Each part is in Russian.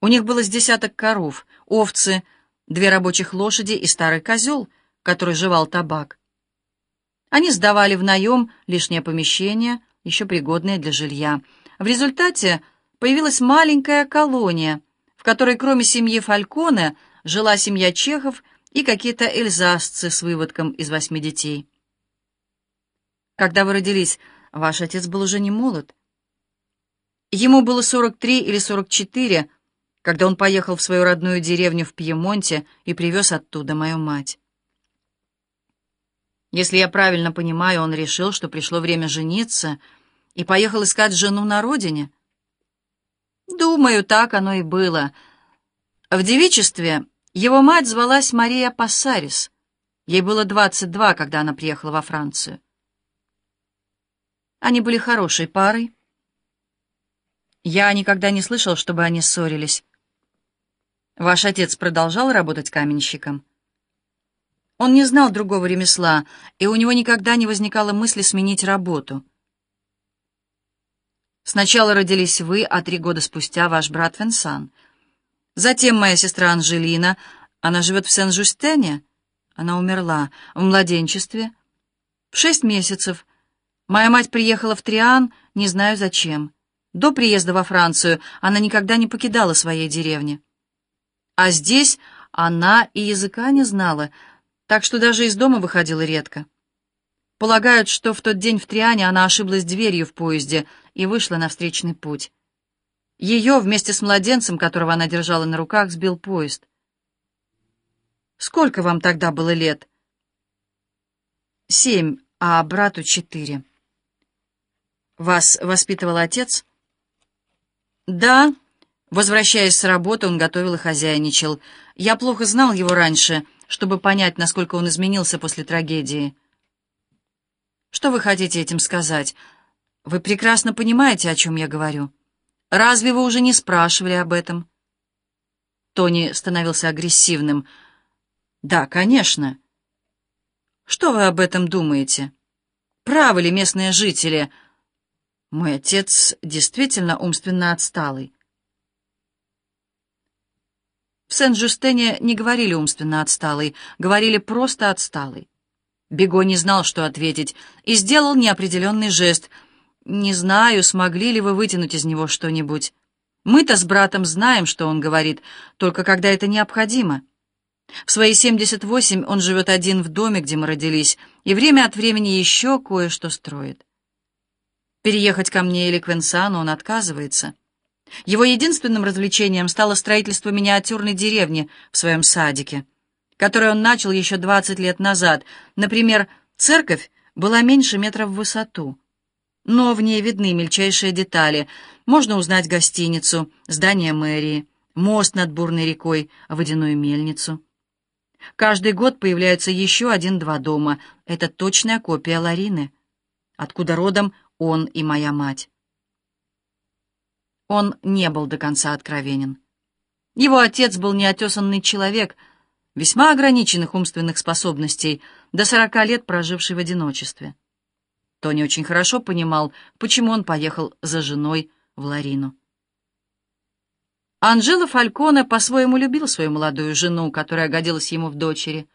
У них было с десяток коров, овцы, две рабочих лошади и старый козел, который жевал табак. Они сдавали в наем лишнее помещение, еще пригодное для жилья. В результате появилась маленькая колония, в которой кроме семьи Фальконе жила семья чехов и какие-то эльзасцы с выводком из восьми детей. Когда вы родились, ваш отец был уже не молод. Ему было 43 или 44, когда он поехал в свою родную деревню в Пьемонте и привез оттуда мою мать. Если я правильно понимаю, он решил, что пришло время жениться, и поехал искать жену на родине. Думаю, так оно и было. В девичестве его мать звалась Мария Пассарис. Ей было 22, когда она приехала во Францию. Они были хорошей парой. Я никогда не слышал, чтобы они ссорились. Ваш отец продолжал работать каменщиком? Он не знал другого ремесла, и у него никогда не возникало мысли сменить работу. Сначала родились вы, а три года спустя ваш брат Венсан. Затем моя сестра Анжелина, она живет в Сен-Жустене. Она умерла в младенчестве. В шесть месяцев. Моя мать приехала в Триан, не знаю зачем. До приезда во Францию она никогда не покидала своей деревни. А здесь она и языка не знала, так что даже из дома выходила редко. Полагают, что в тот день в Триане она ошиблась дверью в поезде и вышла на встречный путь. Ее вместе с младенцем, которого она держала на руках, сбил поезд. Сколько вам тогда было лет? Семь, а брату четыре. Вас воспитывал отец? Да. Возвращаясь с работы, он готовил и хозяйничал. Я плохо знал его раньше, чтобы понять, насколько он изменился после трагедии. Что вы хотите этим сказать? Вы прекрасно понимаете, о чем я говорю. Разве вы уже не спрашивали об этом? Тони становился агрессивным. Да, конечно. Что вы об этом думаете? Правы ли местные жители? Мой отец действительно умственно отсталый. В Сен-Жустене не говорили умственно отсталый, говорили просто отсталый. Бего не знал, что ответить, и сделал неопределенный жест. «Не знаю, смогли ли вы вытянуть из него что-нибудь. Мы-то с братом знаем, что он говорит, только когда это необходимо. В свои 78 он живет один в доме, где мы родились, и время от времени еще кое-что строит. Переехать ко мне или к Венсану он отказывается. Его единственным развлечением стало строительство миниатюрной деревни в своем садике, которое он начал еще 20 лет назад. Например, церковь была меньше метра в высоту, но в ней видны мельчайшие детали. Можно узнать гостиницу, здание мэрии, мост над бурной рекой, водяную мельницу. Каждый год появляется еще один-два дома. Это точная копия Ларины, откуда родом он и моя мать. Он не был до конца откровенен. Его отец был неотесанный человек, весьма ограниченных умственных способностей, до сорока лет проживший в одиночестве. Тони очень хорошо понимал, почему он поехал за женой в Ларину. Анжела Фальконе по-своему любил свою молодую жену, которая годилась ему в дочери.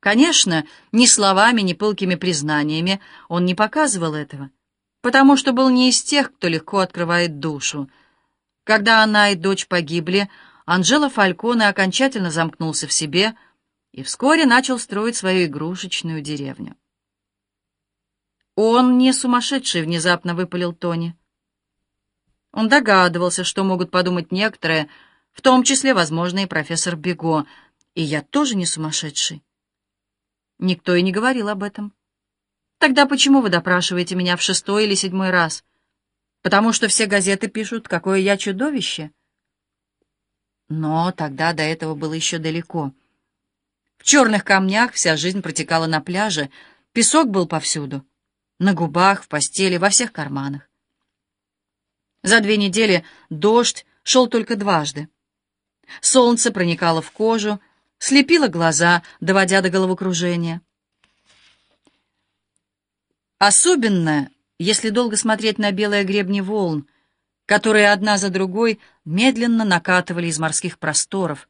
Конечно, ни словами, ни пылкими признаниями он не показывал этого потому что был не из тех, кто легко открывает душу. Когда она и дочь погибли, Анжела Фальконе окончательно замкнулся в себе и вскоре начал строить свою игрушечную деревню. «Он не сумасшедший», — внезапно выпалил Тони. Он догадывался, что могут подумать некоторые, в том числе, возможно, и профессор Бего, и я тоже не сумасшедший. Никто и не говорил об этом. Тогда почему вы допрашиваете меня в шестой или седьмой раз? Потому что все газеты пишут, какое я чудовище. Но тогда до этого было еще далеко. В черных камнях вся жизнь протекала на пляже, песок был повсюду, на губах, в постели, во всех карманах. За две недели дождь шел только дважды. Солнце проникало в кожу, слепило глаза, доводя до головокружения. Особенно, если долго смотреть на белые гребни волн, которые одна за другой медленно накатывали из морских просторов,